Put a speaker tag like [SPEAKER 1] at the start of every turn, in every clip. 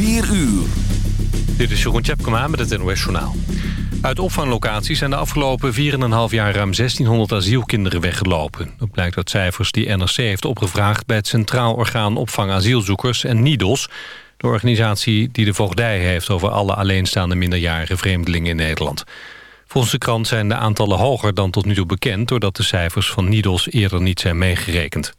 [SPEAKER 1] 4 uur.
[SPEAKER 2] Dit is Jeroen Tjepkema met het NOS Journaal. Uit opvanglocaties zijn de afgelopen 4,5 jaar ruim 1600 asielkinderen weggelopen. Dat blijkt uit cijfers die NRC heeft opgevraagd... bij het Centraal Orgaan Opvang Asielzoekers en NIDOS... de organisatie die de voogdij heeft over alle alleenstaande minderjarige vreemdelingen in Nederland. Volgens de krant zijn de aantallen hoger dan tot nu toe bekend... doordat de cijfers van NIDOS eerder niet zijn meegerekend.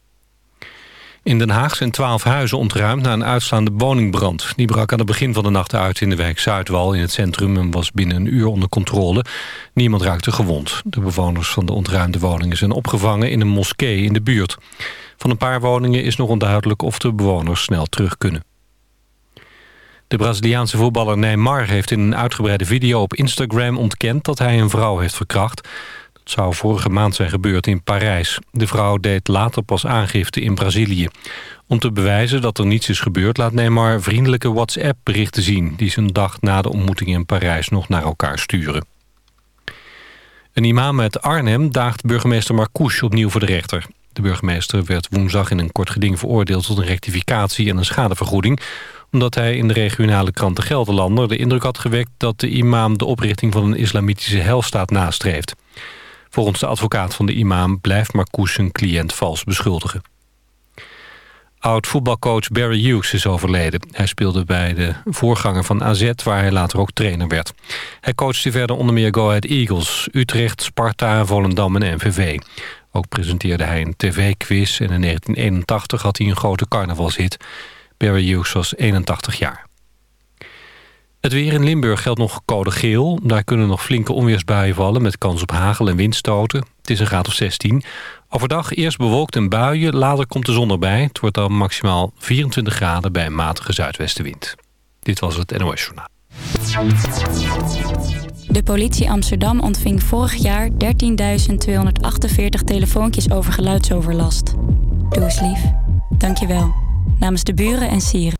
[SPEAKER 2] In Den Haag zijn twaalf huizen ontruimd na een uitslaande woningbrand. Die brak aan het begin van de nacht uit in de wijk Zuidwal in het centrum... en was binnen een uur onder controle. Niemand raakte gewond. De bewoners van de ontruimde woningen zijn opgevangen in een moskee in de buurt. Van een paar woningen is nog onduidelijk of de bewoners snel terug kunnen. De Braziliaanse voetballer Neymar heeft in een uitgebreide video op Instagram ontkend dat hij een vrouw heeft verkracht. Dat zou vorige maand zijn gebeurd in Parijs. De vrouw deed later pas aangifte in Brazilië. Om te bewijzen dat er niets is gebeurd... laat Neymar vriendelijke WhatsApp-berichten zien... die zijn dag na de ontmoeting in Parijs nog naar elkaar sturen. Een imam uit Arnhem daagt burgemeester Marcouch opnieuw voor de rechter. De burgemeester werd woensdag in een kort geding veroordeeld... tot een rectificatie en een schadevergoeding... omdat hij in de regionale krant De Gelderlander de indruk had gewekt... dat de imam de oprichting van een islamitische helstaat nastreeft. Volgens de advocaat van de imam blijft Marcouch zijn cliënt vals beschuldigen. Oud-voetbalcoach Barry Hughes is overleden. Hij speelde bij de voorganger van AZ, waar hij later ook trainer werd. Hij coachte verder onder meer Go Ahead Eagles, Utrecht, Sparta, Volendam en NVV. Ook presenteerde hij een tv-quiz en in 1981 had hij een grote carnavalshit. Barry Hughes was 81 jaar. Het weer in Limburg geldt nog code geel. Daar kunnen nog flinke onweersbuien vallen met kans op hagel en windstoten. Het is een graad of 16. Overdag eerst bewolkt en buien, later komt de zon erbij. Het wordt dan maximaal 24 graden bij een matige zuidwestenwind. Dit was het NOS Journaal.
[SPEAKER 3] De politie Amsterdam ontving vorig jaar 13.248 telefoontjes over geluidsoverlast. Doe eens lief. Dank je wel. Namens de buren en sieren.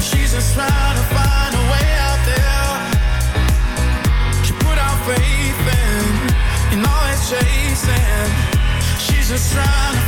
[SPEAKER 4] She's just trying to find a way out there. She put faith in, all chasing. She's just trying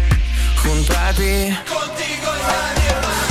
[SPEAKER 4] Contati Contigo in radio.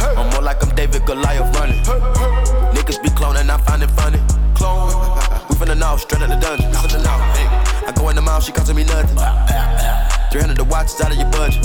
[SPEAKER 5] I'm more like I'm David Goliath running. Niggas be cloning, I find it funny. Clone. We finna know, straight out the dungeon. I go in the mouth, she costing me nothing. 300 the watch is out of your budget.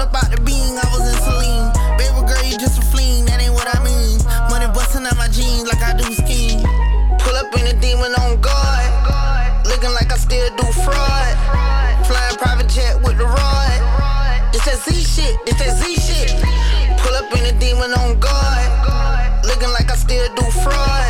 [SPEAKER 1] When I jumped up out the I was. Baby girl, you just a that ain't what I mean. Money busting out my jeans like I do skiing. Pull up in a demon on guard. Looking like I still do fraud. Flying private jet with the rod. It's that Z shit, it's that Z shit. Pull up in a demon on guard. Looking like I still do fraud.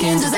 [SPEAKER 6] youth,
[SPEAKER 7] I'm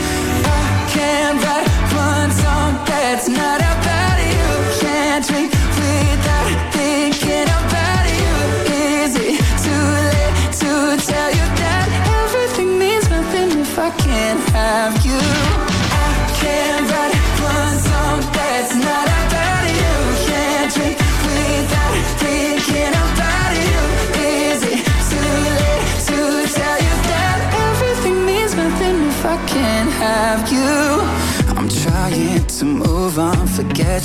[SPEAKER 7] I can't write one song that's not about you. Can't drink without thinking about you. Is it too late to tell you that everything means nothing if I can't have you? I can't write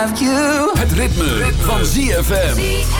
[SPEAKER 7] Have you?
[SPEAKER 1] Het ritme, van ZFM.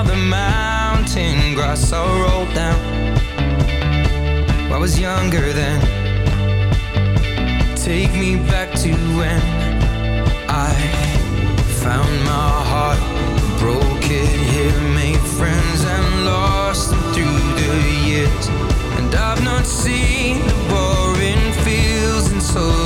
[SPEAKER 8] of the
[SPEAKER 9] mountain grass I rolled down. I was younger then. Take me back to when I found my heart, broke it here, made friends and lost them through the years. And I've not seen the boring fields in so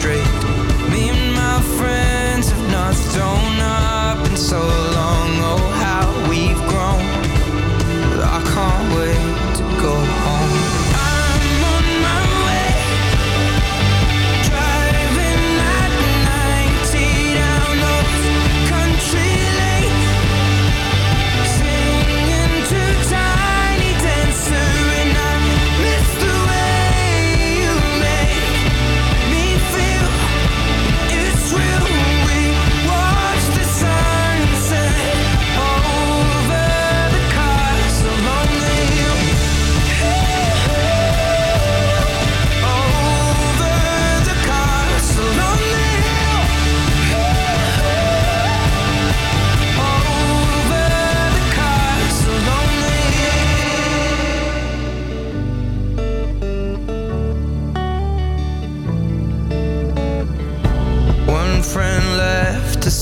[SPEAKER 9] straight. Me and my friends have not thrown up in so long. Oh, how we've grown. I can't wait.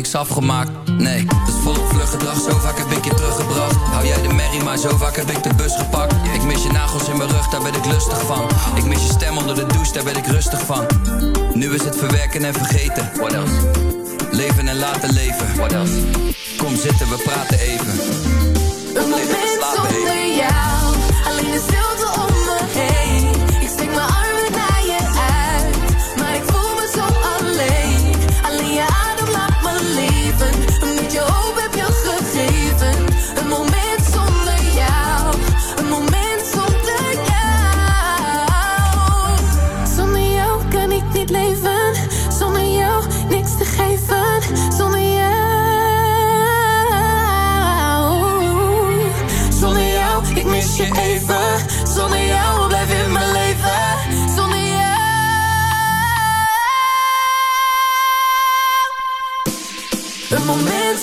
[SPEAKER 10] niks afgemaakt, nee Dus volop vlug gedrag, zo vaak heb ik je teruggebracht. Hou jij de merrie, maar zo vaak heb ik de bus gepakt. Ik mis je nagels in mijn rug, daar ben ik lustig van. Ik mis je stem onder de douche, daar ben ik rustig van. Nu is het verwerken en vergeten. What else? Leven en laten leven. What else? Kom zitten, we praten even.
[SPEAKER 11] Een moment zonder jou. Alleen de stilte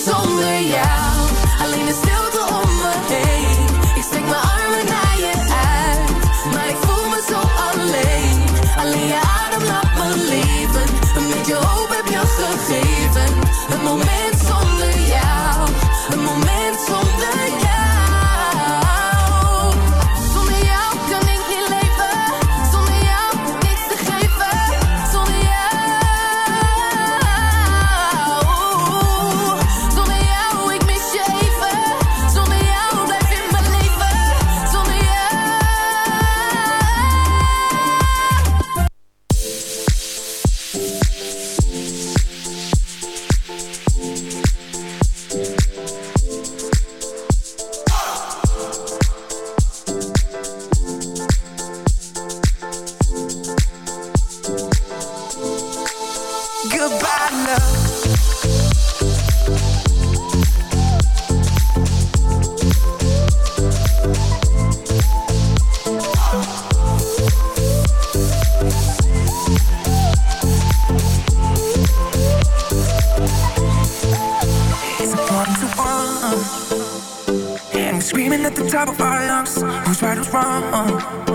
[SPEAKER 11] zonder jou. Alleen de stilte om me heen. Ik steek mijn armen naar je uit, maar ik voel me zo alleen. Alleen je adem laat me leven. Een beetje hoop heb je gegeven. Het moment
[SPEAKER 12] screaming at the top of our lungs Who's right, who's wrong?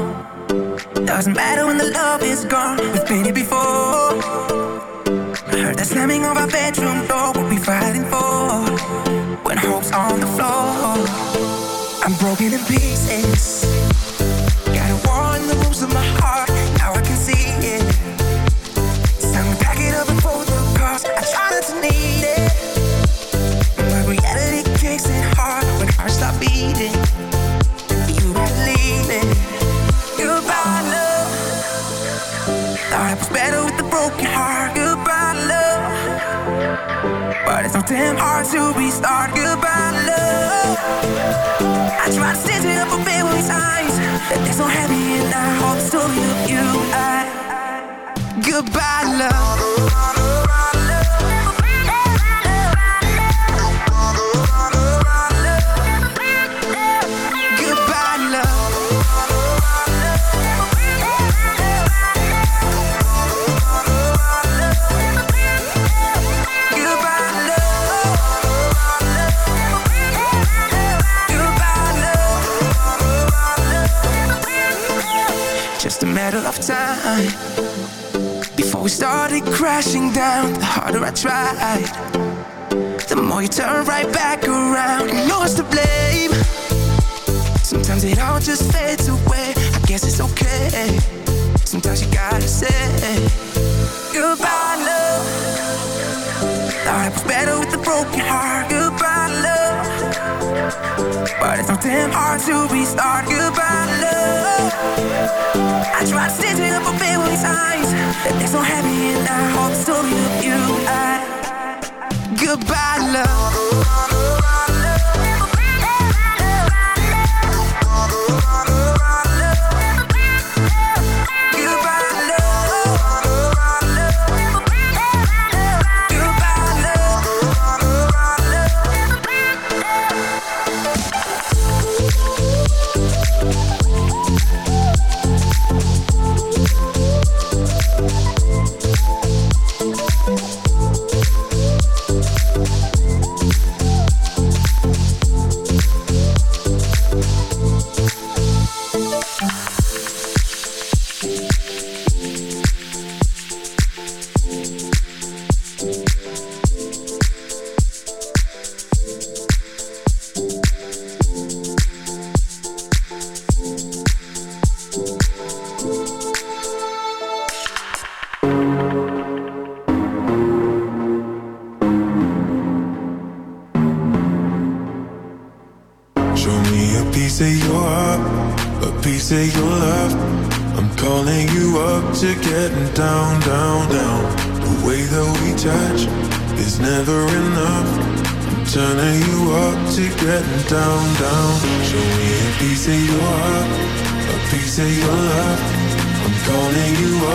[SPEAKER 12] broken in pieces crashing down, the harder I tried. The more you turn right back around, and know it's to blame. Sometimes it all just fades away. I guess it's okay. Sometimes you gotta say goodbye. But it's so damn hard to restart. goodbye love. I tried to stitch it up a billion times. It's so happy and I hope it's only you. I, goodbye love.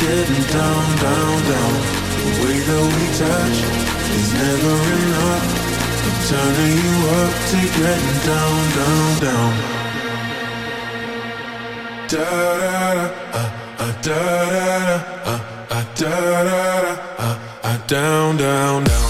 [SPEAKER 13] getting down, down, down. The way that we touch is never enough. I'm turning you up to getting down, down, down. Da da da, ah uh, ah uh, da da da, ah uh, ah da da da, ah ah down, down,
[SPEAKER 14] down.